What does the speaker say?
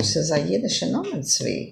Все заїдеш і номер свій.